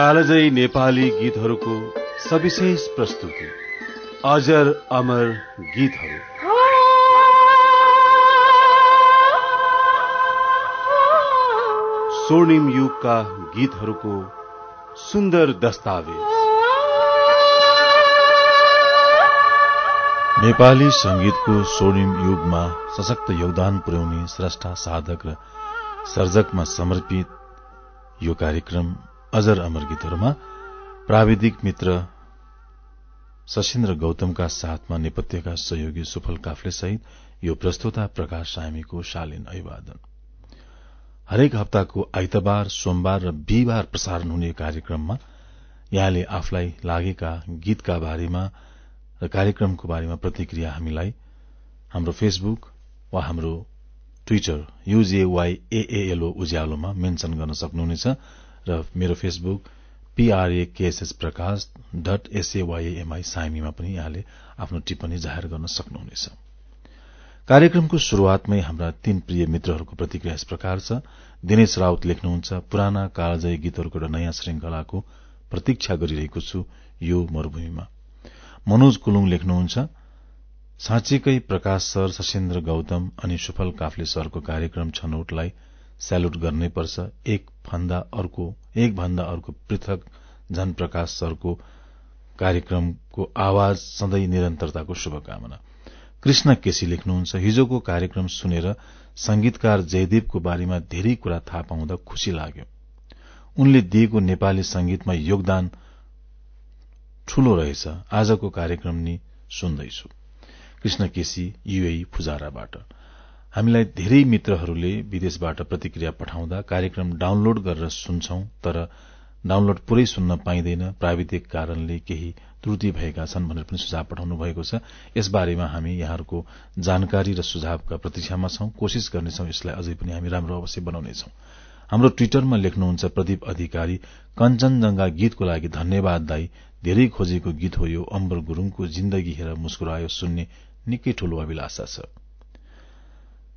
कालजयी नेपाली गीतहरूको सविशेष प्रस्तुति। अजर अमर गीतहरू। स्वर्णिम युगका गीतहरूको सुन्दर दस्तावेज। नेपाली संगीतको स्वर्णिम युगमा सशक्त योगदान पुर्याउने श्रेष्ठ साधक र सर्जकमा समर्पित यो कार्यक्रम अजर अमर गीतहरूमा प्राविधिक मित्र सशिन्द्र गौतमका साथमा नेपथ्यका सहयोगी सुफल काफ्ले सहित यो प्रस्तुता प्रकाश सामीको शालीन अभिवादन। हरेक हप्ताको आइतबार सोमबार र बिहिबार प्रसारण हुने कार्यक्रममा यहाँले आफूलाई लागेका गीतका बारेमा र कार्यक्रमको बारेमा प्रतिक्रिया हामीलाई हाम्रो फेसबुक वा हाम्रो ट्विटर युजेवाईएएलओ उज्यालोमा मेन्शन गर्न सक्नुहुनेछ। र मेरो Facebook P R A K S S Prakash dot S A Y M I साइमीमा पनि यहाँले आफ्नो टिप्पणी जाहेर गर्न सक्नुहुनेछ। कार्यक्रमको शुरूआतमै हाम्रा तीन प्रिय मित्रहरूको प्रतिक्रिया यस प्रकार छ। दिनेश राउत लेख्नुहुन्छ पुराना कालजयी गीतहरूको एउटा नयाँ श्रृंखलाको प्रतीक्षा गरिरहेको छु यो मरूभूमिमा। मनोज कुलुङ लेख्नुहुन्छ साँच्चीकै प्रकाश सर सशेन्द्र गौतम अनि सुफल काफ्ले सरको कार्यक्रम छनौटलाई स्यालुट गर्नै पर्छ। एक भन्दा अर्को एक भन्दा अर्को पृथक झन प्रकाश सरको कार्यक्रमको आवाज सधैँ निरन्तरताको शुभकामना। कृष्ण केसी लेख्नुहुन्छ। हिजोको कार्यक्रम सुनेर संगीतकार जयदेवको बारेमा धेरै कुरा थाहा पाउँदा खुशी लाग्यो। उनले दिएको नेपाली संगीतमा योगदान ठूलो रहेछ। आजको कार्यक्रम नि सुन्दैछु। कृष्ण केसी युए फुजाराबाट। हामीलाई धेरै मित्रहरूले विदेशबाट प्रतिक्रिया पठाउँदा कार्यक्रम डाउनलोड गरेर सुन्छौं तर डाउनलोड पूरै सुन्न पाइँदैन। प्राविधिक कारणले केही त्रुटि भएका छन् भनेर पनि सुझाव पठाउनु भएको छ। यसबारेमा हामी यहाँहरूको जानकारी र सुझावका प्रतीक्षामा छौं। कोशिश गर्नेछौ यसलाई अझै पनि हामी राम्रो अवश्य बनाउनेछौ। हाम्रो ट्विटरमा लेख्नुहुन्छ प्रदीप अधिकारी कञ्चनजंघा गीतको लागि धन्यवाद दाई धेरै खोजेको गीत हो यो। अम्बर गुरूङको जिन्दगी हेर मुस्कुरायो सुन्ने निकै ठूलो अभिलाषा छ।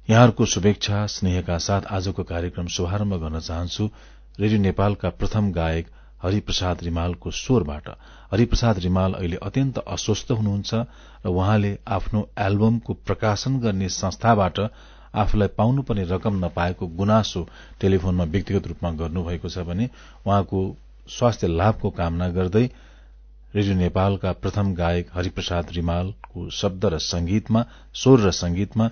यहाँहरूको शुभेच्छा स्नेहका साथ आजको कार्यक्रम शुभारम्भ गर्न चाहन्छु। रेडियो नेपालका प्रथम गायक हरिप्रसाद रिमालको स्वरबाट। हरिप्रसाद रिमाल अहिले अत्यन्त अस्वस्थ हुनुहुन्छ र उहाँले आफ्नो एल्बमको प्रकाशन गर्ने संस्थाबाट आफूलाई पाउनुपर्ने रकम नपाएको गुनासो टेलिफोनमा व्यक्तिगत रूपमा गर्नुभएको छ भने उहाँको स्वास्थ्य लाभको कामना गर्दै रेडियो नेपालका प्रथम गायक हरिप्रसाद रिमालको शब्द र संगीतमा स्वर र संगीतमा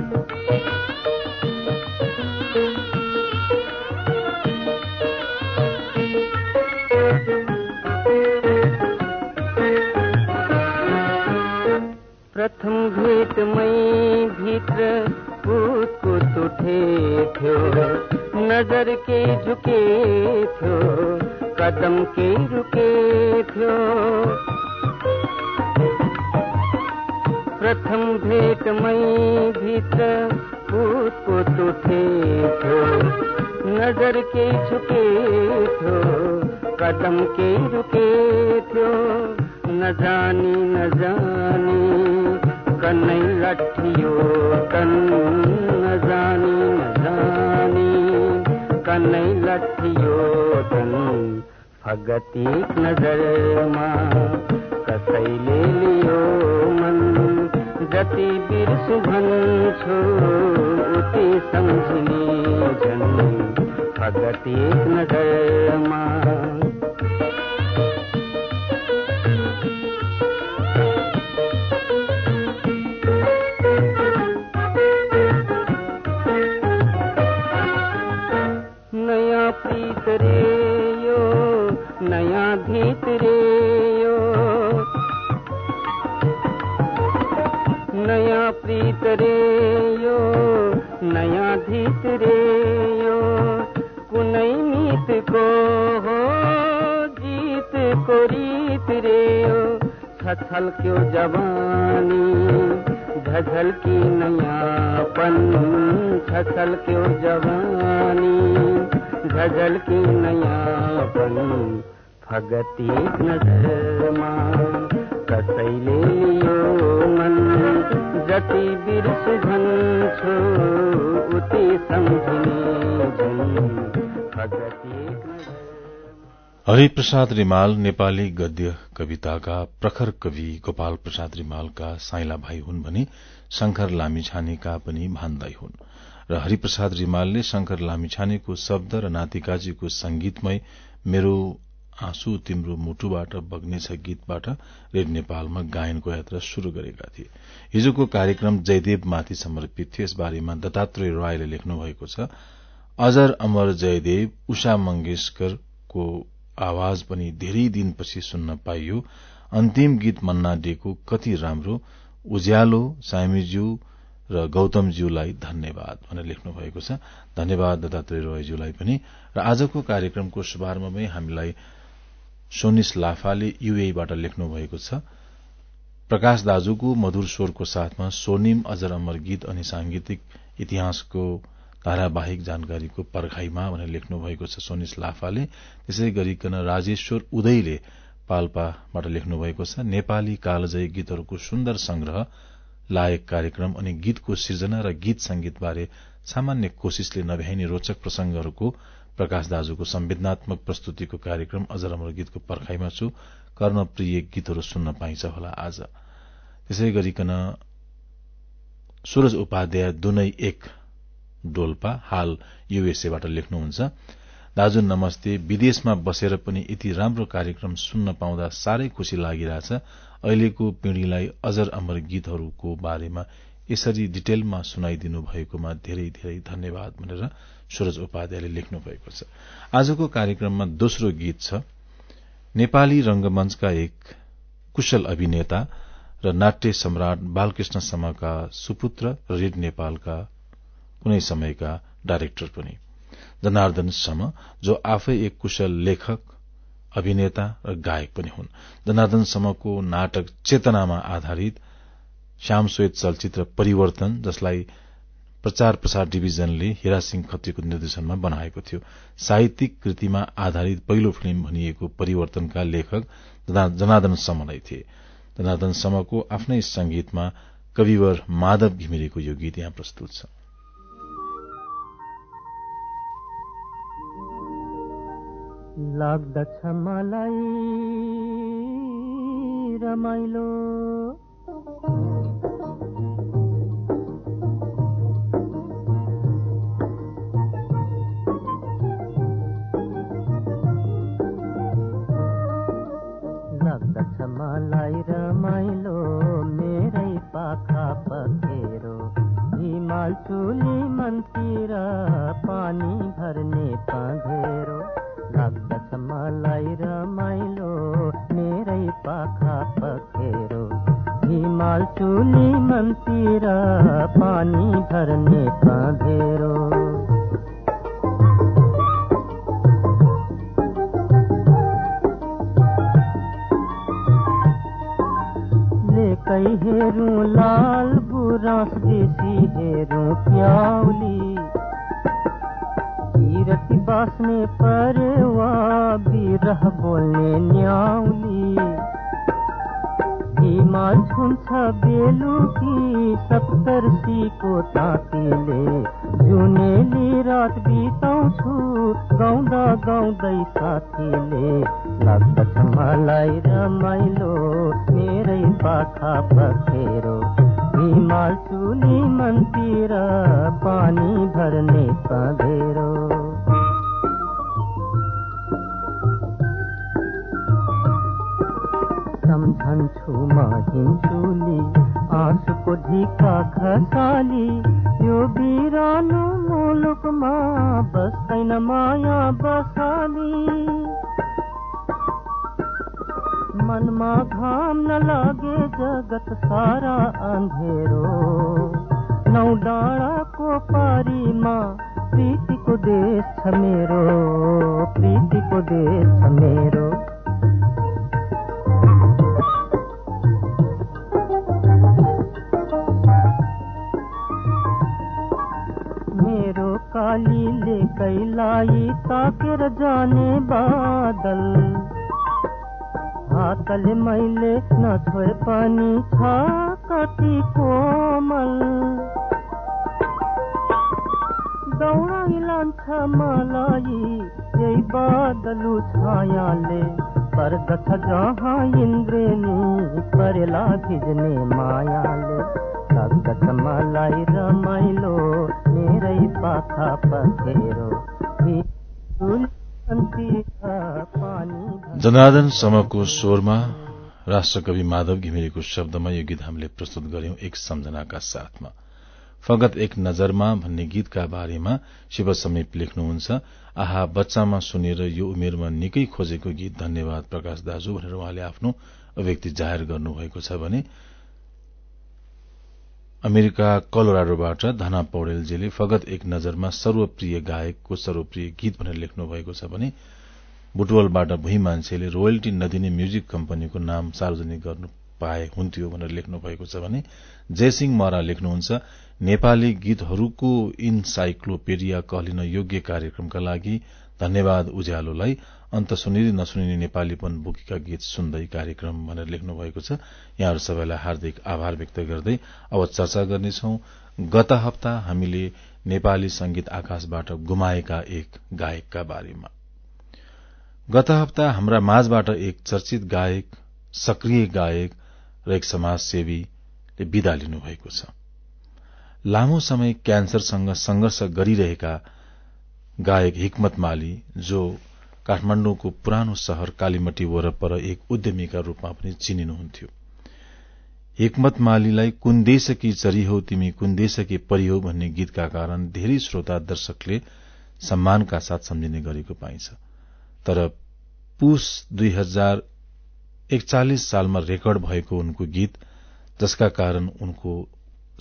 प्रथम भेट मई भित्र कुदकुद उठे थियो नज़र के झुके थियो कदम के रुके थियो प्रथम भेटमै भित्र कुदकुद उठे थियो नज़र के झुके थियो कदम के रुके थियो न जानी न जानी कनै लठियो तन न जानी न जानी कनै लठियो तन नजरमा कसैले लियो मन। जति बिर्सु भन्छु उति सम्झिने झन् फगती नजरमा मितको हो जितको रित रे यो छछल्क्यो जवानी? झझल की नयापन। फ़सल क्यों जवानी? झझल की नयापन। फगती नजरमा कसैले लियो मन। जति बिर्स भन्छु उति हरिप्रसाद रिमाल नेपाली गद्य कविताका प्रखर कवि गोपाल प्रसाद रिमालका साइला भाइ हुन् भने शंकर लामिछानेका पनि भान्दाई हुन् र हरिप्रसाद रिमालले शंकर लामिछानेको शब्द र नातिकाजीको संगीतमय मेरो आँसु तिम्रो मुटुबाट बग्नेछ गीतबाट रेड नेपालमा गायनको यात्रा शुरू गरेका थिए। हिजोको कार्यक्रम जयदेवमाथि समर्पित थियो। यस बारेमा दत्तात्रेय रायले लेख्नु भएको छ अजर अमर जयदेव उषा मंगेशकरको आवाज पनि धेरै दिनपछि सुन्न पाइयो। अन्तिम गीत मन्ना डेको कति राम्रो। उज्यालो सामीज्यू र गौतमज्यूलाई धन्यवाद भनेर लेख्नु भएको छ। धन्यवाद दत्तात्रेय रोयज्यूलाई पनि। र आजको कार्यक्रमको शुभारम्भमै हामीलाई सोनिस लाफाले युएबाट लेख्नु भएको छ। प्रकाश दाजुको मधुर स्वरको साथमा स्वर्णिम अजर अमर गीत अनि सांगीतिक इतिहासको धारावाहिक जानकारीको पर्खाईमा भनेर लेख्नु भएको छ सोनिस लाफाले। त्यसै गरिकन राजेश्वर उदयले पाल्पाबाट लेख्नु भएको छ नेपाली कालजयी गीतहरूको सुन्दर संग्रह लायक कार्यक्रम अनि गीतको सिर्जना र गीत संगीतबारे सामान्य कोशिशले नभ्याइने रोचक प्रसंगहरूको प्रकाश दाजुको संवेदनात्मक प्रस्तुतिको कार्यक्रम अजर अमर गीतको पर्खाईमा छु। कर्णप्रिय गीतहरू सुन्न पाइन्छ होला आज। त्यसै गरिकन सूरज उपाध्याय दुनै एक डोल्पा हाल युएसएबाट लेख्नुहुन्छ दाजु नमस्ते। विदेशमा बसेर पनि यति राम्रो कार्यक्रम सुन्न पाउँदा साह्रै खुशी लागिरहेछ। अहिलेको पिढ़ीलाई अजर अमर गीतहरूको बारेमा यसरी डिटेलमा सुनाइदिनु भएकोमा धेरै धेरै धन्यवाद भनेर सूरज उपाध्यायले लेख्नु भएको छ। आजको कार्यक्रममा दोस्रो गीत छ। नेपाली रंगमंचका एक कुशल अभिनेता र नाट्य सम्राट बालकृष्ण समका सुपुत्र रेड नेपालका कुनै समयका डाइरेक्टर पनि। जनार्दन सम जो आफै एक कुशल लेखक अभिनेता र गायक पनि हुन्। जनार्दन समको नाटक चेतनामा आधारित श्यामश्वेत चलचित्र परिवर्तन जसलाई प्रचार प्रसार डिभिजनले हिरासिंह खत्रीको निर्देशनमा बनाएको थियो साहित्यिक कृतिमा आधारित पहिलो फिल्म भनिएको परिवर्तनका लेखक जनार्दन सम नै थिए। जनार्दन समको आफ्नै संगीतमा कविवर माधव घिमिरेको यो गीत यहाँ प्रस्तुत छ। लाग्दछ मलाई रमाइलो। लाग्दछ मलाई रमाइलो मेरै पाखा पखेरो। हिमाल चुली मनतिर पानी भर्ने पँधेरो मलाई रमाइलो, मेरै पाखा पखेरो। हिमाल चुली मनतिर पानी भर्ने पँधेरो लेकै हेरौँ लाल बुरास, देशी हेरौँ प्याउली। विरति बाँच्ने परेवा बिरह बोल्ने न्याउली हिमाल छुन्छ बेलुकी सप्तर्सीको तातीले जुनेली रात बिताउँछु गाउँदा गाउँदै साथीले लाग्दछ मलाई रमाइलो मेरै पाखा पखेरो। हिमाल चुली मनतिर पानी भर्ने पँधेरो सम्झन्छु म हिउँचुली आँसुको ढिका खसाली यो बिरानो मुलुकमा बस्दैन माया बसाली। मनमा घाम नलागे जगत सारा अँधेरो। नौ डाँडाको पारीमा प्रीतिको देश छ मेरो प्रीतिको देश छ मेरो। नेपाली ले कैलाई ताकेर जाने बादल। हातल मैले नछोए पनि छ कति कोमल। दौडाइ लान्छ मलाई, यही बादलु छायाले पर्दछ जहाँ इन्द्रेणी परेला भिज्ने मायाले मलाई रमाइलो मेरै पाखा पखेरो। जनार्दन समको स्वरमा राष्ट्रकवि माधव घिमिरेको शब्दमा यो गीत हामीले प्रस्तुत गर्यौं एक सम्झनाका साथमा। फगत एक नजरमा भन्ने गीतका बारेमा शिव समीप लेख्नुहुन्छ आहा बच्चामा सुनेर यो उमेरमा निकै खोजेको गीत धन्यवाद प्रकाश दाजु भनेर उहाँले आफ्नो अभिव्यक्ति जाहेर गर्नुभएको छ भने अमेरिका कलोराडोबाट धना पौडेलजीले फगत एक नजरमा सर्वप्रिय गायकको सर्वप्रिय गीत भनेर लेख्नु भएको छ भने बुटवलबाट भुइँ मान्छेले रोयल्टी नदिने म्युजिक कम्पनीको नाम सार्वजनिक गर्नु पाए हुन्थ्यो भनेर लेख्नु भएको छ भने जयसिंह मरा लेख्नुहुन्छ नेपाली गीतहरूको इन्साइक्लोपेडिया कहलिन योग्य कार्यक्रमका लागि धन्यवाद उज्यालोलाई। अन्त सुनिने नसुनिने नेपालीपन बोकेका गीत सुन्दै कार्यक्रम भनेर लेख्नु भएको छ। यहाँहरू सबैलाई हार्दिक आभार व्यक्त गर्दै अब चर्चा गर्नेछौ। गत हप्ता हामीले नेपाली संगीत आकाशबाट गुमाएका एक गायकका बारेमा। गत हप्ता हाम्रा माझबाट एक चर्चित गायक सक्रिय गायक र एक समाजसेवीले विदा लिनुभएको छ। लामो समय क्यान्सरसँग संघर्ष गरिरहेका गायक हिक्मत माली जो काठमाण्डुको पुरानो शहर कालीमटी वरपर एक उद्यमीका रूपमा पनि चिनिनुहुन्थ्यो। हिक्मत मालीलाई कुन देशकी चरी हो तिमी कुन देशकी परि हो भन्ने गीतका कारण धेरै श्रोता दर्शकले सम्मानका साथ सम्झिने गरेको पाइन्छ। तर पुष दुई हजार एकचालिस सालमा रेकर्ड भएको उनको गीत जसका कारण उनको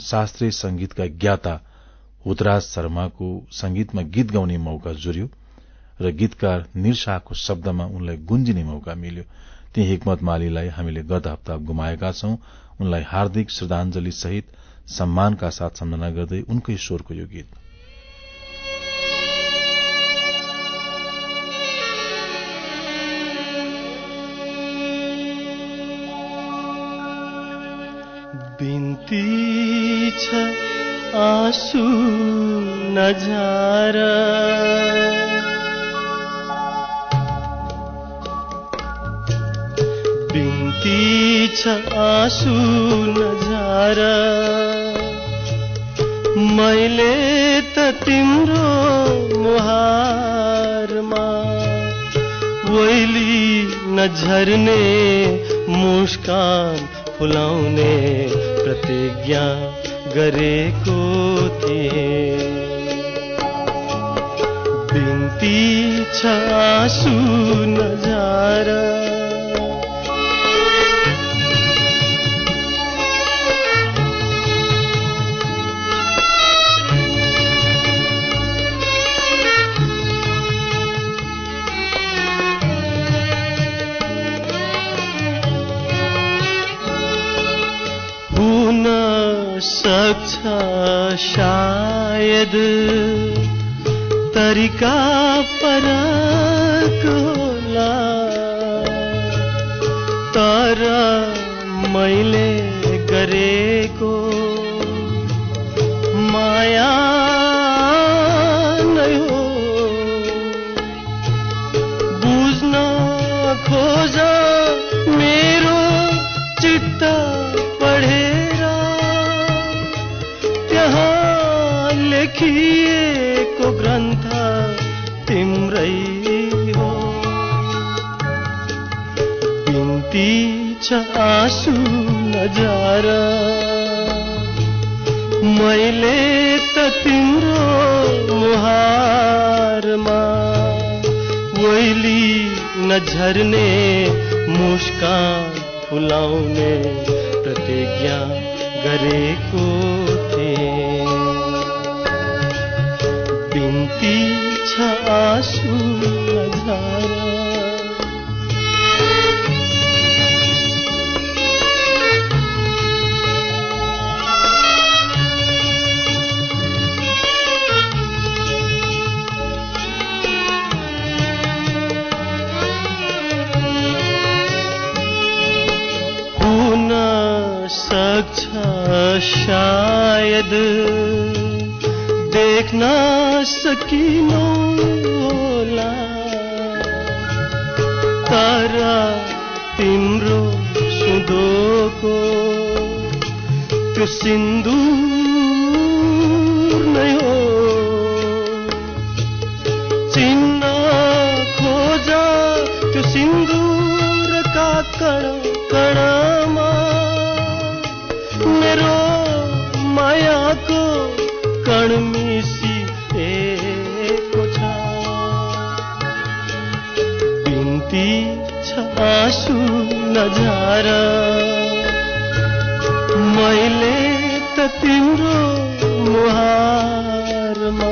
शास्त्रीय संगीतका ज्ञाता हुतराज शर्माको संगीतमा गीत गाउने मौका जुर्यो र गीतकार निरशाहको शब्दमा उनलाई गुन्जिने मौका मिल्यो। ती हिक्मत मालीलाई हामीले गत हप्ता गुमाएका छौं। उनलाई हार्दिक श्रद्धांजलि सहित सम्मानका साथ सम्झना गर्दै उनकै स्वरको यो गीत। बिन्ती नजार। छ आँसु नजार। मैले त तिम्रो मुहारमा वैली नझर्ने मुस्कान फुलाउने प्रतिज्ञा गरेको थिए। बिन्ती छ आँसु नजार। शायद तरिका फरक नझर्ने मुस्कान फुलाउने प्रतिज्ञा गरेको थिएँ। बिन्ती छ आँसु शायद देख्न होला तर तिम्रो सुदोको त्यो सिन्दुर नझार मैले त तिम्रो मुहारमा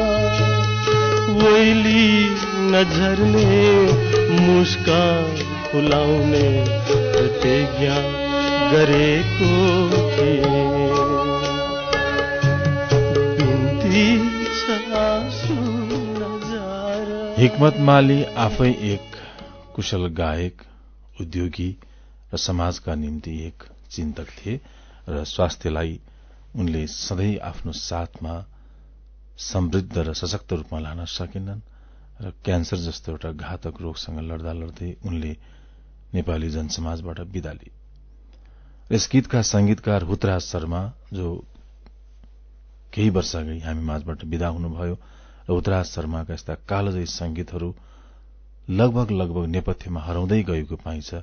वैली नझर्ने मुस्कान फुलाउने प्रतिज्ञा गरेको नजार हिक्मत माली आफै एक कुशल गायक उद्योगी र समाजका निम्ति एक चिन्तक थिए र स्वास्थ्यलाई उनले सधैँ आफ्नो साथमा समृद्ध र सशक्त रूपमा लान सकेनन् र क्यान्सर जस्तो एउटा घातक रोगसँग लड्दा लड्दै उनले नेपाली जनसमाजबाट विदा लिए। यस गीतका संगीतकार हुतराज शर्मा जो केही वर्ष अघि हामी माझबाट विदा हुनुभयो र उत्तराज शर्माका यस्ता कालजयी संगीतहरू लगभग लगभग नेपथ्यमा हराउँदै गएको पाइन्छ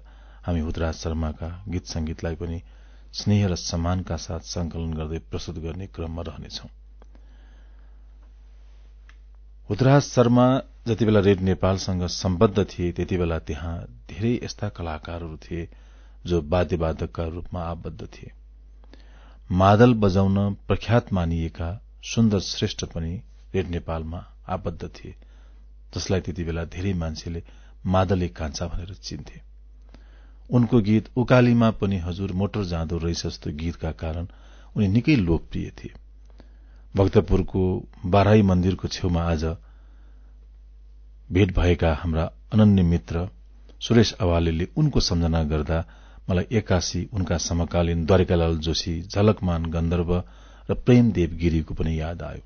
हामी हुतराज शर्माका गीत संगीतलाई पनि स्नेह र सम्मानका साथ संकलन गर्दै प्रस्तुत गर्ने क्रममा रहनेछौ। हुतराज शर्मा जति बेला रेड नेपालसँग सम्बद्ध थिए त्यति बेला त्यहाँ धेरै यस्ता कलाकारहरू थिए जो वाद्यवादकका रूपमा आबद्ध थिए। मादल बजाउन प्रख्यात मानिएका सुन्दर श्रेष्ठ पनि रेड नेपालमा आबद्ध थिए जसलाई त्यति बेला धेरै मान्छेले मादले कान्छा भनेर चिन्थे। उनको गीत उकालीमा पनि हजुर मोटर जाँदो रहेछ जस्तो गीतका कारण उनी निकै लोकप्रिय थिए। भक्तपुरको बाराई मन्दिरको छेउमा आज भेट भएका हाम्रा अनन्य मित्र सुरेश अवालेले उनको सम्झना गर्दा मलाई एक्कासी उनका समकालीन द्वारिकालाल जोशी झलकमान गन्धर्व र प्रेमदेव गिरीको पनि याद आयो।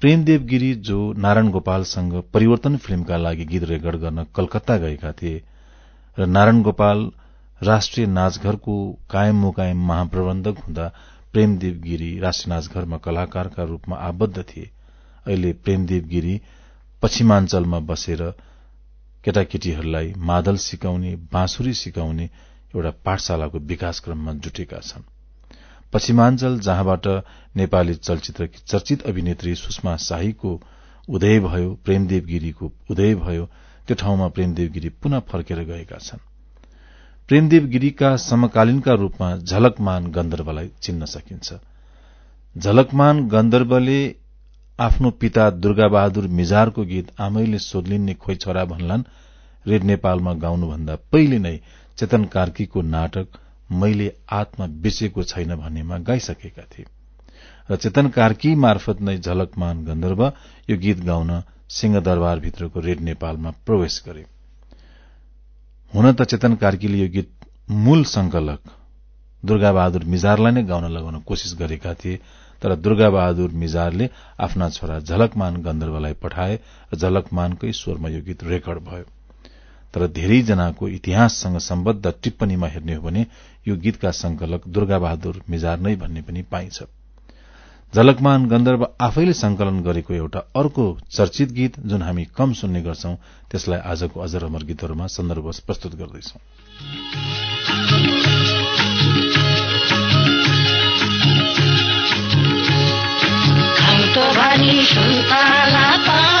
प्रेमदेव गिरी जो नारायण गोपालसँग परिवर्तन फिल्मका लागि गीत रेकर्ड गर्न कलकत्ता गएका थिए र नारायण गोपाल राष्ट्रिय नाचघरको कायम मुकायम महाप्रबन्धक हुँदा प्रेमदेव गिरी राष्ट्रिय नाचघरमा कलाकारका रूपमा आबद्ध थिए। अहिले प्रेमदेव गिरी पश्चिमाञ्चलमा बसेर केटाकेटीहरूलाई मादल सिकाउने बाँसुरी सिकाउने एउटा पाठशालाको विकास क्रममा जुटेका छन्। पश्चिमाञ्चल जहाँबाट नेपाली चलचित्रकी चर्चित अभिनेत्री सुषमा शाहीको उदय भयो प्रेमदेव गिरीको उदय भयो त्यो ठाउँमा प्रेमदेव गिरी पुनः फर्केर गएका छन्। प्रेमदेव गिरीका समकालीनका रूपमा झलकमान गन्धर्वलाई चिन्न सकिन्छ। झलकमान गन्धर्वले आफ्नो पिता दुर्गा बहादुर मिजारको गीत आमैले सोध्लिन्ने खोइ छोरा भन्लान्। रेड नेपालमा गाउनुभन्दा पहिले नै चेतन कार्कीको नाटक मैले आत्मा बेचेको छैन भन्नेमा गाइसकेका थिए। र चेतन कार्की मार्फत नै झलकमान गन्धर्व यो गीत गाउन सिंहदरबारभित्रको रेड नेपालमा प्रवेश गरे। हुन त चेतन कार्कीले यो गीत मूल संकलक दुर्गा बहादुर मिजारलाई नै गाउन लगाउन कोशिश गरेका थिए तर दुर्गा बहादुर मिजारले आफ्ना छोरा झलकमान गन्धर्वलाई पठाए र झलकमानकै स्वरमा यो गीत रेकर्ड भयो। तर धेरैजनाको इतिहाससँग सम्बद्ध टिप्पणीमा हेर्ने हो भने यो गीतका संकलक दुर्गा बहादुर मिजार नै भन्ने पनि पाइन्छ। झलकमान गन्धर्व आफैले संकलन गरेको एउटा अर्को चर्चित गीत जुन हामी कम सुन्ने गर्छौं त्यसलाई आजको अजर अमर गीतहरूमा सन्दर्भ प्रस्तुत गर्दैछौं। सुन्तला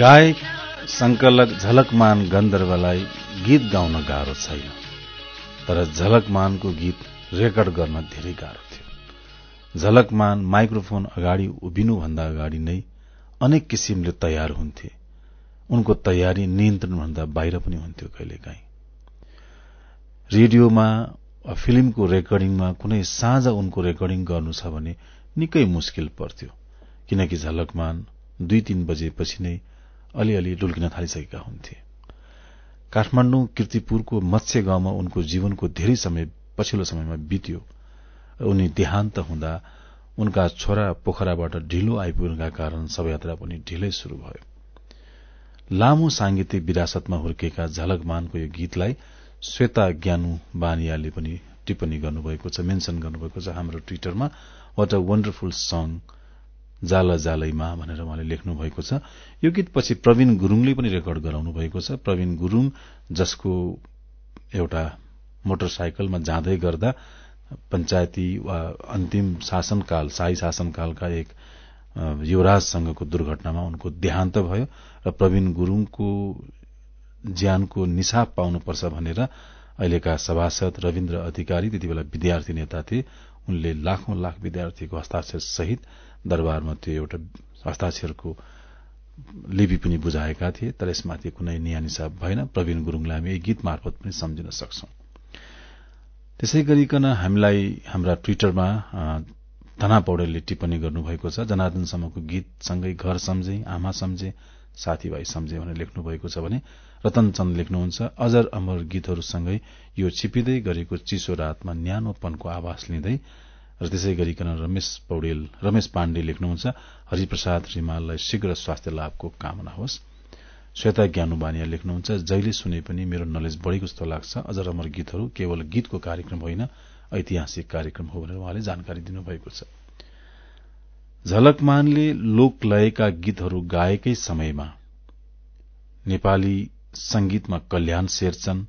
गायक संकलक झलकमान गन्धर्वलाई गीत गाउन गाह्रो छैन तर झलकमानको गीत रेकर्ड गर्न धेरै गाह्रो थियो। झलकमान माइक्रोफोन अगाडि उभिनुभन्दा अगाडि नै अनेक किसिमले तयार हुन्थे। उनको तयारी नियन्त्रणभन्दा बाहिर पनि हुन्थ्यो कहिलेकाहीँ। रेडियोमा फिल्मको रेकर्डिङमा कुनै साँझ उनको रेकर्डिङ गर्नु छ भने निकै मुस्किल पर्थ्यो किनकि झलकमान दुई तीन बजेपछि नै अलिअलि डुल्किन थालिसकेका हुन्थे। काठमाडौँ किर्तिपुरको मत्स्य गाउँमा उनको जीवनको धेरै समय पछिल्लो समयमा बित्यो। उनी देहान्त हुँदा उनका छोरा पोखराबाट ढिलो आइपुग्नका कारण शवयात्रा पनि ढिलै शुरू भयो। लामो सांगीतिक विरासतमा हुर्केका झलकमानको यो गीतलाई श्वेता ज्ञानु बानियाले पनि टिप्पणी गर्नुभएको छ मेन्सन गर्नुभएको छ हाम्रो ट्विटरमा वाट अ वण्डरफुल सङ जाल जालैमा भनेर उहाँले लेख्नु भएको छ। यो गीत पछि प्रवीण गुरूङले पनि रेकर्ड गराउनु भएको छ। प्रवीण गुरूङ जसको एउटा मोटरसाइकलमा जाँदै गर्दा पञ्चायती वा अन्तिम शासनकाल शाही शासनकालका एक युवराजसँगको दुर्घटनामा उनको देहान्त भयो र प्रवीण गुरूङको ज्यानको निसाब पाउनुपर्छ भनेर अहिलेका सभासद रविन्द्र अधिकारी त्यति विद्यार्थी नेता थिए। उनले लाखौं लाख विद्यार्थीको हस्ताक्षर सहित दरबारमा त्यो एउटा हस्ताक्षरको लिपि पनि बुझाएका थिए तर यसमाथि कुनै नियानिसाब भएन। प्रवीण गुरूङलाई हामी गीत मार्फत पनि सम्झिन सक्छौं। त्यसै गरिकन हामीलाई हाम्रा ट्विटरमा धना पौडेलले टिप्पणी गर्नुभएको छ जनार्दनसम्मको गीतसँगै घर सम्झे आमा सम्झे साथीभाइ सम्झे भनेर लेख्नु भएको छ भने रतन चन्द लेख्नुहुन्छ अजर अमर गीतहरूसँगै यो छिपिँदै गरेको चिसो रातमा न्यानोपनको आवास लिँदै र त्यसै गरिकन रमेश पौडेल रमेश पाण्डे लेख्नुहुन्छ हरिप्रसाद रिमाललाई शीघ्र स्वास्थ्य लाभको कामना होस्। श्वेता ज्ञानु बानिया लेख्नुहुन्छ जहिले सुने पनि मेरो नलेज बढ़ेको जस्तो लाग्छ। अझ रमर गीतहरू केवल गीतको कार्यक्रम होइन ऐतिहासिक कार्यक्रम हो भनेर उहाँले जानकारी दिनुभएको छ। झलकमानले लोकलयका गीतहरू गाएकै समयमा नेपाली संगीतमा कल्याण शेरचन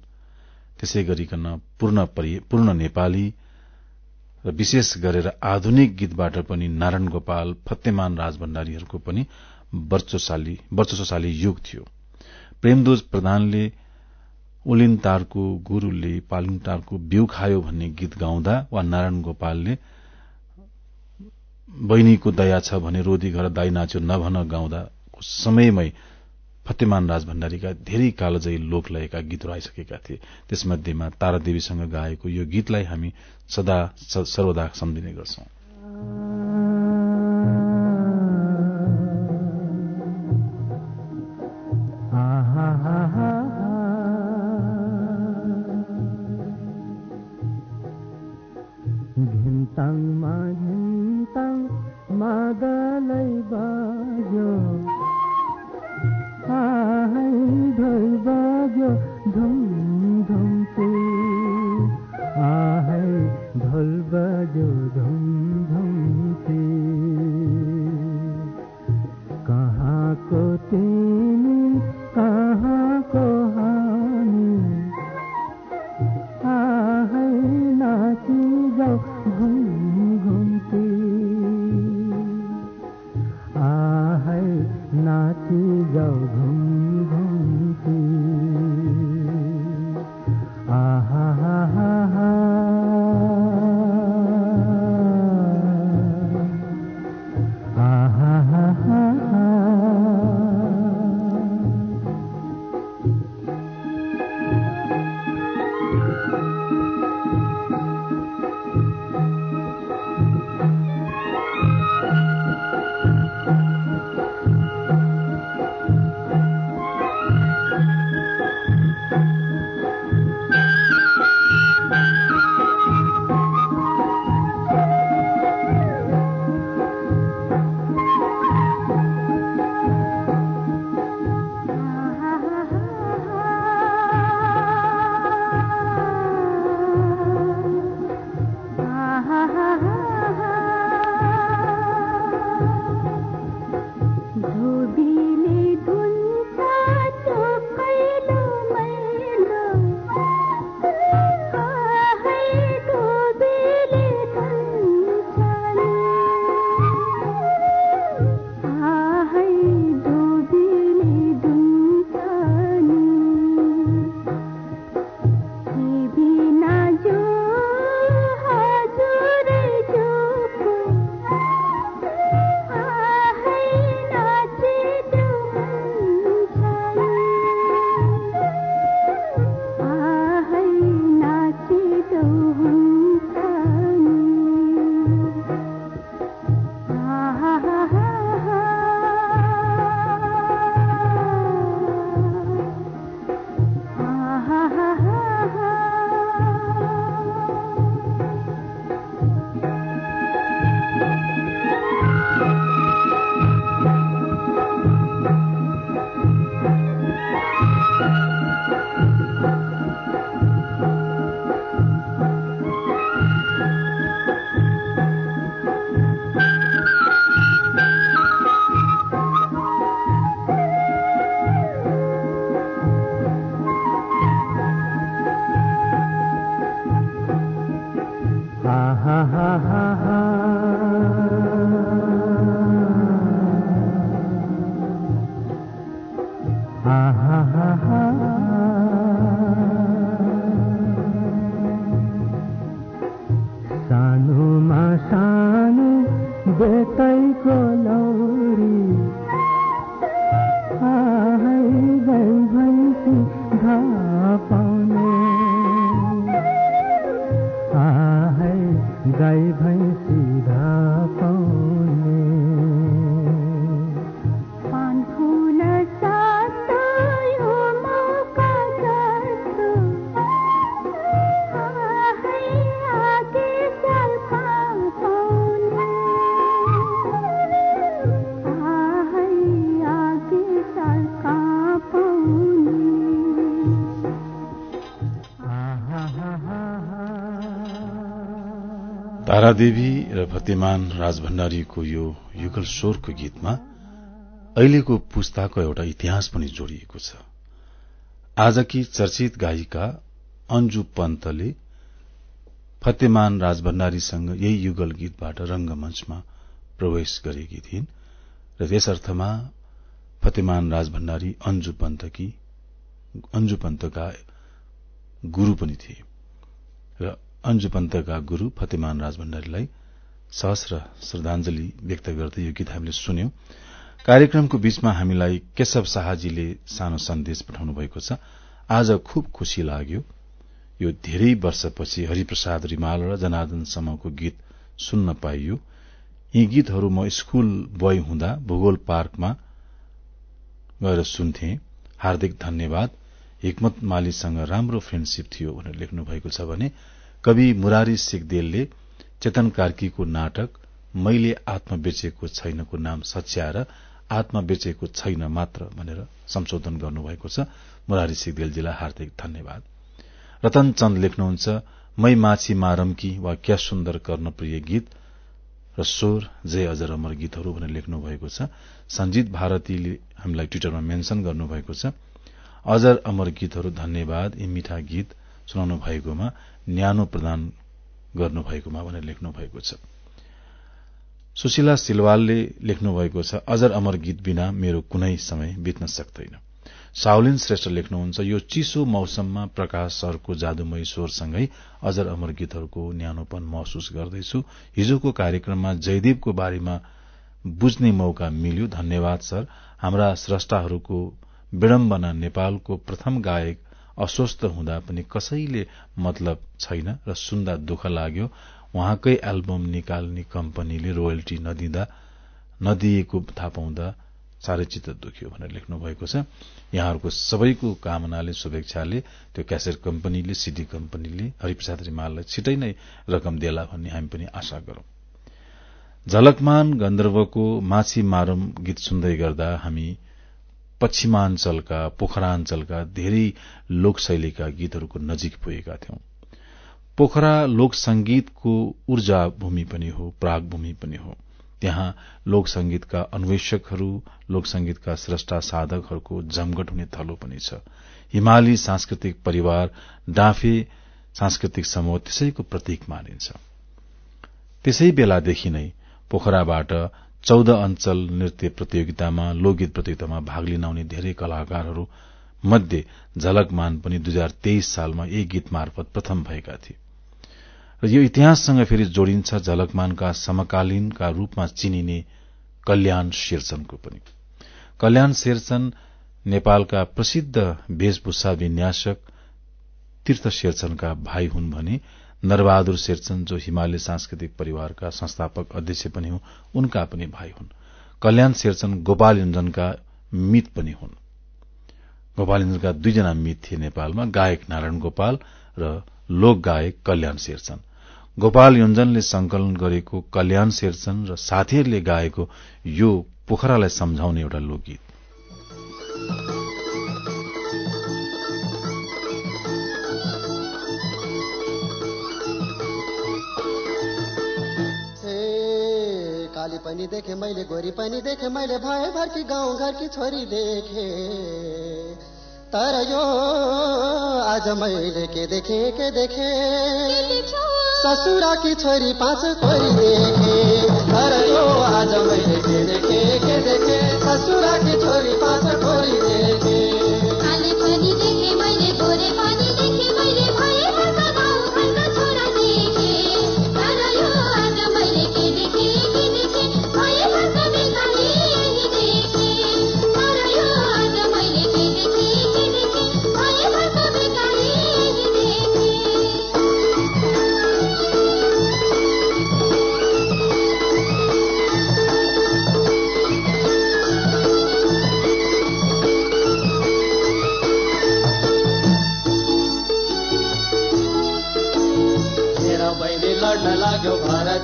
त्यसै गरिकन पूर्ण नेपाली र विशेष गरेर आधुनिक गीतबाट पनि नारायण गोपाल फतेमान राज भण्डारीहरूको पनि वर्चस्वशाली युग थियो। प्रेमदोज प्रधानले उलिन तारको गुरूले पालिङ तारको बिउ खायो भन्ने गीत गाउँदा वा नारायण गोपालले बहिनीको दया छ भने रोधी घर दाई नाच्यो नभन गाउँदा समयमै फतेमान राज भण्डारीका धेरै कालजयी लोकलयका गीतहरू आइसकेका थिए। त्यसमध्येमा तारादेवीसँग गाएको यो गीतलाई हामी सदा सर्वदा सम्झिने गर्छौं। घिन्ताङमा घिन्ताङ मादलै बाजो Mm-hmm. हाँ भक्तिमान राजभण्डारीको यो युगल स्वरको गीतमा अहिलेको पुस्ताको एउटा इतिहास पनि जोडिएको छ। आजकी चर्चित गायिका अन्जु पन्तले फतेमान राजभण्डारीसँग यही युगल गीतबाट रंगमंचमा प्रवेश गरेकी थिइन् र त्यस अर्थमा फतेमान राजभण्डारी अन्जु पन्तकी अन्जु पन्तका गुरू पनि थिए। र अन्जु पन्तका गुरू फतेमान राजभण्डारीलाई सहस्र श्रद्धांजलि व्यक्त गर्दै यो गीत हामीले सुन्यौं। कार्यक्रमको बीचमा हामीलाई केशव शाहजीले सानो सन्देश पठाउनु भएको छ। आज खुब खुशी लाग्यो। यो धेरै वर्षपछि हरिप्रसाद रिमाल र जनार्दन गीत सुन्न पाइयो। यी गीतहरू म स्कूल बोय हुँदा भूगोल पार्कमा गएर सुन्थे। हार्दिक धन्यवाद। हिक्मत मालीसँग राम्रो फ्रेण्डसिप थियो भनेर लेख्नु भएको छ भने कवि मुरारी सिगदेलले चेतन कार्कीको नाटक मैले आत्मा बेचेको छैनको नाम सच्याएर आत्मा बेचेको छैन मात्र भनेर संशोधन गर्नुभएको छ। मुरारी सिगदेलजीलाई हार्दिक धन्यवाद। रतन चन्द लेख्नुहुन्छ मै माछी मारमकी वा क्या सुन्दर कर्ण प्रिय गीत र स्वर जय अजर अमर गीतहरू भनेर लेख्नु भएको छ। सञ्जीत भारतीले हामीलाई ट्विटरमा मेन्शन गर्नुभएको छ। अजर अमर गीतहरू धन्यवाद। यी मिठा गीत सुनाउनु भएकोमा न्यानो प्रदान गर्नु भएकोमा भनेर लेख्नु भएको छ। सुशीला सिलवालले लेख्नु भएको छ अजर अमर गीत बिना मेरो कुनै समय बित्न सक्दैन। साउलिन श्रेष्ठ लेख्नुहुन्छ यो चिसो मौसममा प्रकाश सरको जादुमय स्वरसँगै अजर अमर गीतहरूको न्यानोपन महसुस गर्दैछु। हिजोको कार्यक्रममा जयदेवको बारेमा बुझ्ने मौका मिल्यो। धन्यवाद सर। हाम्रा स्रष्टाहरूको विडम्बना नेपालको प्रथम गायक अस्वस्थ हुँदा पनि कसैले मतलब छैन र सुन्दा दुःख लाग्यो। उहाँकै एल्बम निकाल्ने कम्पनीले रोयल्टी नदिँदा नदिएको थाहा पाउँदा साह्रै चित्त दुख्यो भनेर लेख्नु भएको छ। यहाँहरूको सबैको कामनाले शुभेच्छाले त्यो क्यासेट कम्पनीले सिडी कम्पनीले हरिप्रसाद रिमाललाई छिटै नै रकम देला भन्ने हामी पनि आशा गरौं। झलकमान गन्धर्वको माछी मारम गीत सुन्दै गर्दा हामी पश्चिमाञ्चलका पोखराञ्चलका धेरै लोकशैलीका गीतहरूको नजिक पुगेका थियौं। पोखरा लोक संगीतको ऊर्जा भूमि पनि हो प्राग भूमि पनि हो। त्यहाँ लोक संगीतका अन्वेषकहरू लोक संगीतका स्रष्टा साधकहरूको जमघट हुने थलो पनि छ। हिमाली सांस्कृतिक परिवार डाँफे सांस्कृतिक समूह त्यसैको प्रतीक मानिन्छ। त्यसै बेलादेखि नै पोखराबाट चौध अञ्चल नृत्य प्रतियोगितामा लोकगीत प्रतियोगितामा भाग लिन आउने धेरै कलाकारहरू मध्ये झलकमान पनि दुई हजार तेइस सालमा एक गीत मार्फत प्रथम भएका थिए। र यो इतिहाससँग फेरि जोडिन्छ झलकमानका समकालीनका रूपमा चिनिने कल्याण शेरचनको पनि। कल्याण शेरचन नेपालका प्रसिद्ध वेशभूषा विन्यासक तीर्थ शेरचनका भाइ हुन् भने नरबहादुर शेरचन जो हिमालय सांस्कृतिक परिवारका संस्थापक अध्यक्ष पनि हुन् उनका पनि भाइ हुन्। कल्याण शेरचन गोपाल योजनका मित पनि हुन्। गोपाल योजनका दुईजना मित थिए नेपालमा गायक नारायण गोपाल र लोक गायक कल्याण शेरचन। गोपाल योञ्जनले संकलन गरेको कल्याण शेरचन र साथीहरूले गाएको यो पोखरालाई सम्झाउने एउटा लोकगीत। पनि देखे मैले गोरी पनि देखे मैले भए भरकी गाउँ घरकी छोरी देखे। तर यो आज मैले के देखे के देखे? ससुरा की छोरी पाँच छोरी देखे। तर यो आज मैले के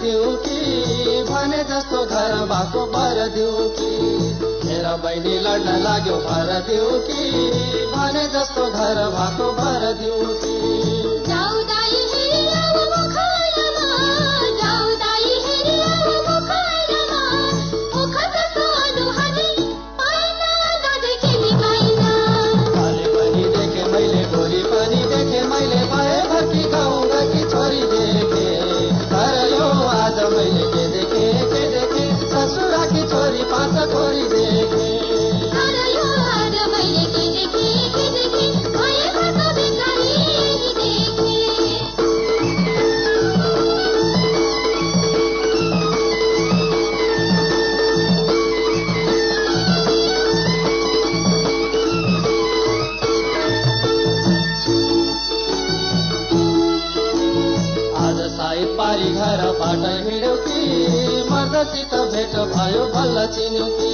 दिउ कि? भने जस्तो घर भएको भर दिउ कि? मेरा बहिनी लड्न लाग्यो भर दिउ कि? भने जस्तो घर भएको भर दिउ कि? भयो बल्ल चिन्यो कि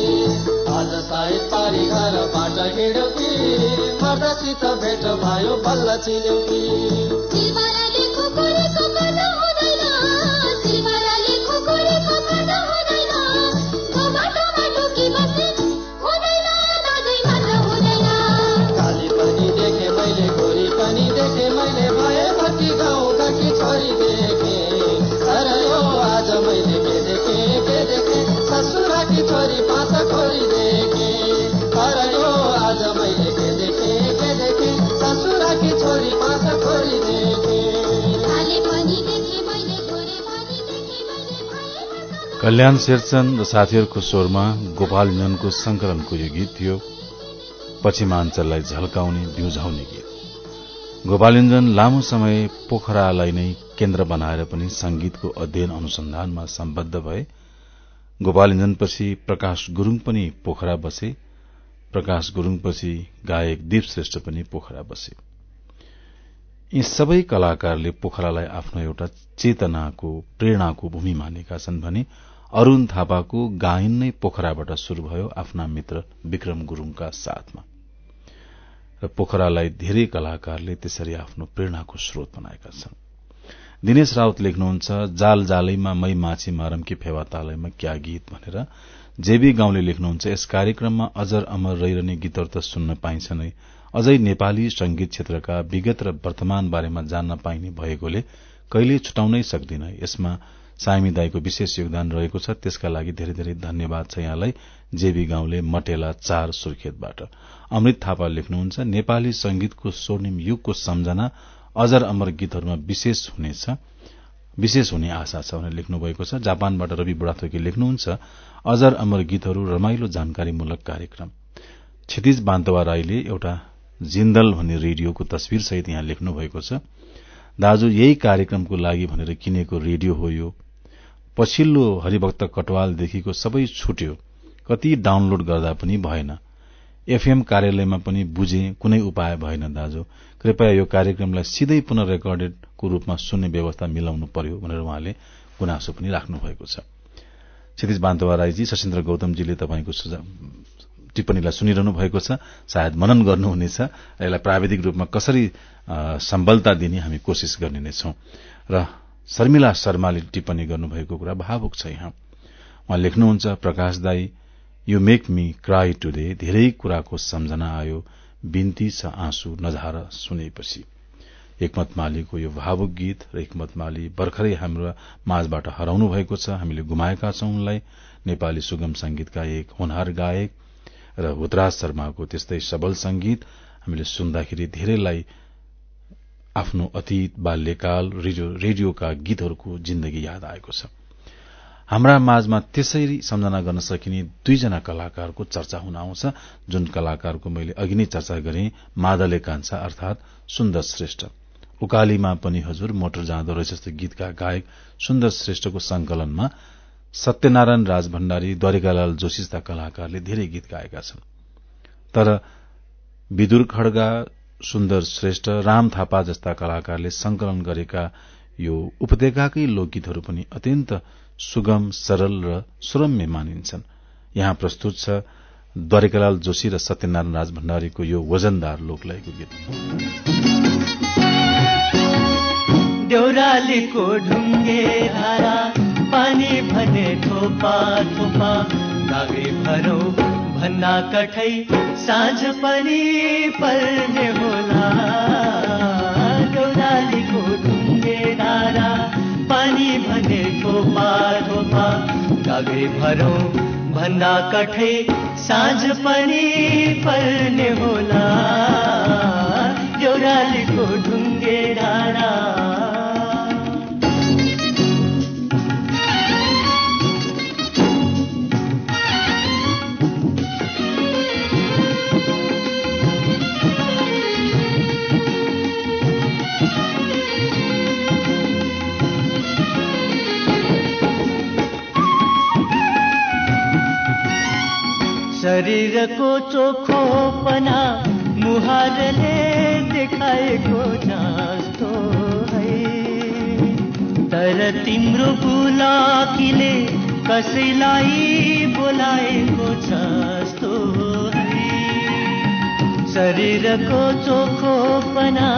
आज सायद पारी घर बाटो हिँड्यो कि मर्दसित भेट भयो बल्ल चिन्यो कि कल्याण शेरचन र साथीहरूको स्वरमा गोपाल मीनको संकलनको यो गीत थियो। पश्चिमाञ्चललाई झल्काउने बिउझाउने गीत। गोपालिञ्जन लामो समय पोखरालाई नै केन्द्र बनाएर पनि संगीतको अध्ययन अनुसन्धानमा सम्बद्ध भए। गोपालिञ्जनपछि प्रकाश गुरूङ पनि पोखरा बसे। प्रकाश गुरूङपछि गायक दीप श्रेष्ठ पनि पोखरा बसे। यी सबै कलाकारले पोखरालाई आफ्नो एउटा चेतनाको प्रेरणाको भूमि मानेका छन् भने अरूण थापाको गायन नै पोखराबाट शुरू भयो आफ्ना मित्र विक्रम गुरूङका साथमा। र पोखरालाई धेरै कलाकारले त्यसरी आफ्नो प्रेरणाको स्रोत बनाएका छन्। दिनेश राउत लेख्नुहुन्छ जाल जालैमा मै माछी मारम कि फेवा तालैमा क्या गीत भनेर। जेबी गाउँले लेख्नुहुन्छ यस कार्यक्रममा अजर अमर रहिरहने गीतहरू त सुन्न पाइन्छ नै। अझै नेपाली संगीत क्षेत्रका विगत र वर्तमान बारेमा जान्न पाइने भएकोले कहिले छुटाउनै सक्दिन। यसमा सामी दाईको विशेष योगदान रहेको छ। त्यसका लागि धेरै धेरै धन्यवाद छ यहाँलाई। जेबी गाउँले मटेला चार सुर्खेतबाट। अमृत थापा लेख्नुहुन्छ नेपाली संगीतको स्वर्णिम युगको सम्झना अजर अमर गीतहरूमा विशेष हुनेछ विशेष हुने आशा छ भनेर लेख्नु भएको छ। जापानबाट रवि बुढाथोकी लेख्नुहुन्छ अजर अमर गीतहरू रमाइलो जानकारीमूलक कार्यक्रम। क्षितिज बान्तवा राईले एउटा जिन्दल भन्ने रेडियोको तस्विर सहित यहाँ लेख्नु भएको छ। दाजु यही कार्यक्रमको लागि भनेर किनेको रेडियो हो यो। पछिल्लो हरिभक्त कटवालदेखिको सबै छुट्यो। कति डाउनलोड गर्दा पनि भएन। एफएम कार्यालयमा पनि बुझे कुनै उपाय भएन दाजु। कृपया यो कार्यक्रमलाई सिधै पुनः रेकर्डेडको रूपमा सुन्ने व्यवस्था मिलाउनु पर्यो भनेर उहाँले गुनासो पनि राख्नु भएको छ। क्षितिज बान्तवा राईजी सशेन्द्र गौतमजीले तपाईँको सुझाव टिप्पणीलाई सुनिरहनु भएको छ। सायद मनन गर्नुहुनेछ। र यसलाई प्राविधिक रूपमा कसरी सम्बलता दिने हामी कोशिश गर्ने नै छौं। र शर्मिला शर्माले टिप्पणी गर्नुभएको कुरा भावुक छ यहाँ। उहाँ लेख्नुहुन्छ प्रकाश दाई you make me cry today. धेरै कुराको सम्झना आयो। बिन्ती छ आँसु नझार सुनेपछि। एकमत मालीको यो भावुक गीत र एकमत माली भर्खरै हाम्रो माझबाट हराउनु भएको छ। हामीले गुमाएका छौं उनलाई। नेपाली सुगम संगीतका एक होनहार गायक र हुतराज शर्माको त्यस्तै सबल संगीत हामीले सुन्दाखेरि धेरैलाई आफ्नो अतीत बाल्यकाल रेडियोका गीतहरूको जिन्दगी याद आएको छ। हाम्रा माझमा त्यसरी सम्झना गर्न सकिने दुईजना कलाकारको चर्चा हुन आउँछ जुन कलाकारको मैले अघि नै चर्चा गरे मादले कान्छा अर्थात सुन्दर श्रेष्ठ। उकालीमा पनि हजुर मोटर जाँदो रहेछ जस्तो गीतका गायक सुन्दर श्रेष्ठको संकलनमा सत्यनारायण राज भण्डारी द्वारिकालाल जोशी जस्ता कलाकारले धेरै गीत गाएका छन्। तर विदुर खड्गा सुन्दर श्रेष्ठ राम थापा जस्ता कलाकारले संकलन गरेका यो उपत्यकाकै लोकगीतहरू पनि अत्यन्त सुगम सरल र सुरम्य मानिन्छन्। यहाँ प्रस्तुत छ द्वारिकालाल जोशी र सत्यनारायण राज भण्डारीको यो वजनदार लोकलयको गीत। देउरालीको ढुङ्गे धारा पानी भने थोपा थोपा। गाग्रे भरौ भन्ना कठै साँझ पनि पर्ने होला। देउरालीको ढुङ्गे धारा पानी भने थोपा थोपा। गाग्रे भरौ भन्दा कठै साँझ पनि पर्ने होला। देउरालीको ढुङ्गे धारा शरीरको चोखोपना मुहारले देखाएको जस्तो है। तर तिम्रो बुलाकीले कसैलाई बोलाएको जस्तो है। शरीरको चोखोपना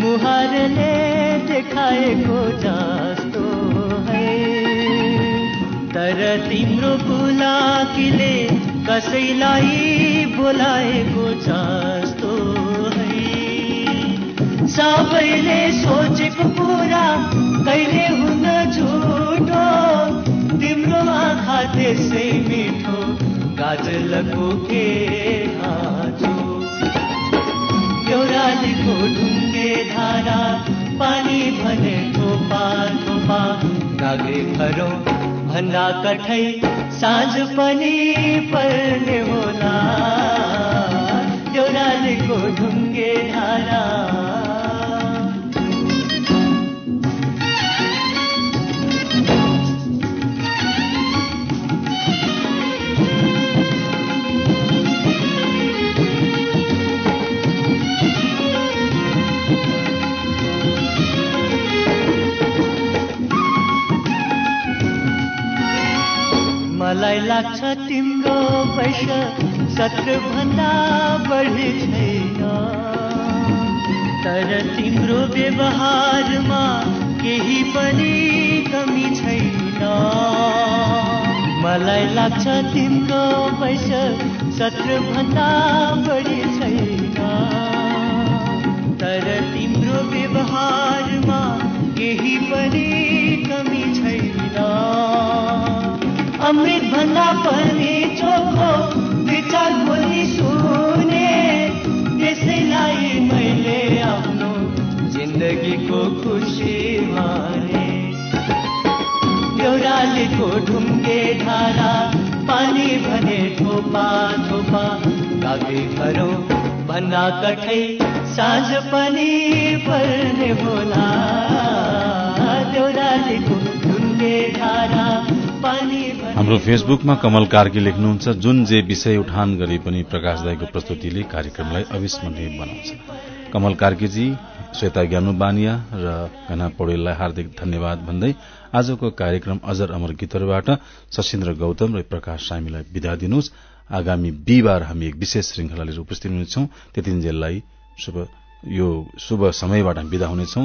मुहारले देखाएको जस्तो है। तर तिम्रो बुलाकीले कसैलाई बोलाएको जस्तो है। सबैले सोचेको कुरा कहिले हुन झुटो। तिम्रो आँखा त्यसै मिठो गाजलको के खाँचो। देउरालीको ढुङ्गे धारा पानी भने थोपा थोपा गागे खरौँ भन्दा कठै साँझ पनि पर्ने होला। देउरालीको ढुङ्गे धारा मलाई लाग्छ तिम्रो वैश सत्रभन्दा बढी छैन। तर तिम्रो व्यवहारमा केही पनि कमी छैन। मलाई लाग्छ तिम्रो वैश सत्रभन्दा बढी छैन। तर तिम्रो व्यवहारमा केही पनि कमी छैन। अमृत भन्दा पनि चोखो विचार बोली सुने। त्यसैलाई मैले आफ्नो जिन्दगीको खुसी माने। देउरालीको ढुङ्गे धारा पानी भने थोपा थोपा। गागे खरौँ भन्दा कठै साँझ पनि पर्ने होला देउरालीको ढुङ्गे धारा पानी भने हाम्रो फेसबुकमा कमल कार्की लेख्नुहुन्छ जुन जे विषय उठान गरे पनि प्रकाश दाईको प्रस्तुतिले कार्यक्रमलाई अविस्मरणीय बनाउँछ। कमल कार्कीजी श्वेता ज्ञानु बानिया र घना पौडेललाई हार्दिक धन्यवाद भन्दै आजको कार्यक्रम अजर अमर गीतहरूबाट सशिन्द्र गौतम र प्रकाश सामीलाई विदा दिनुहोस्। आगामी बिहिबार हामी एक विशेष श्रृंखला लिएर उपस्थित हुनेछौं। त्यतिन्जेललाई यो शुभ समयबाट हामी विदा हुनेछौं।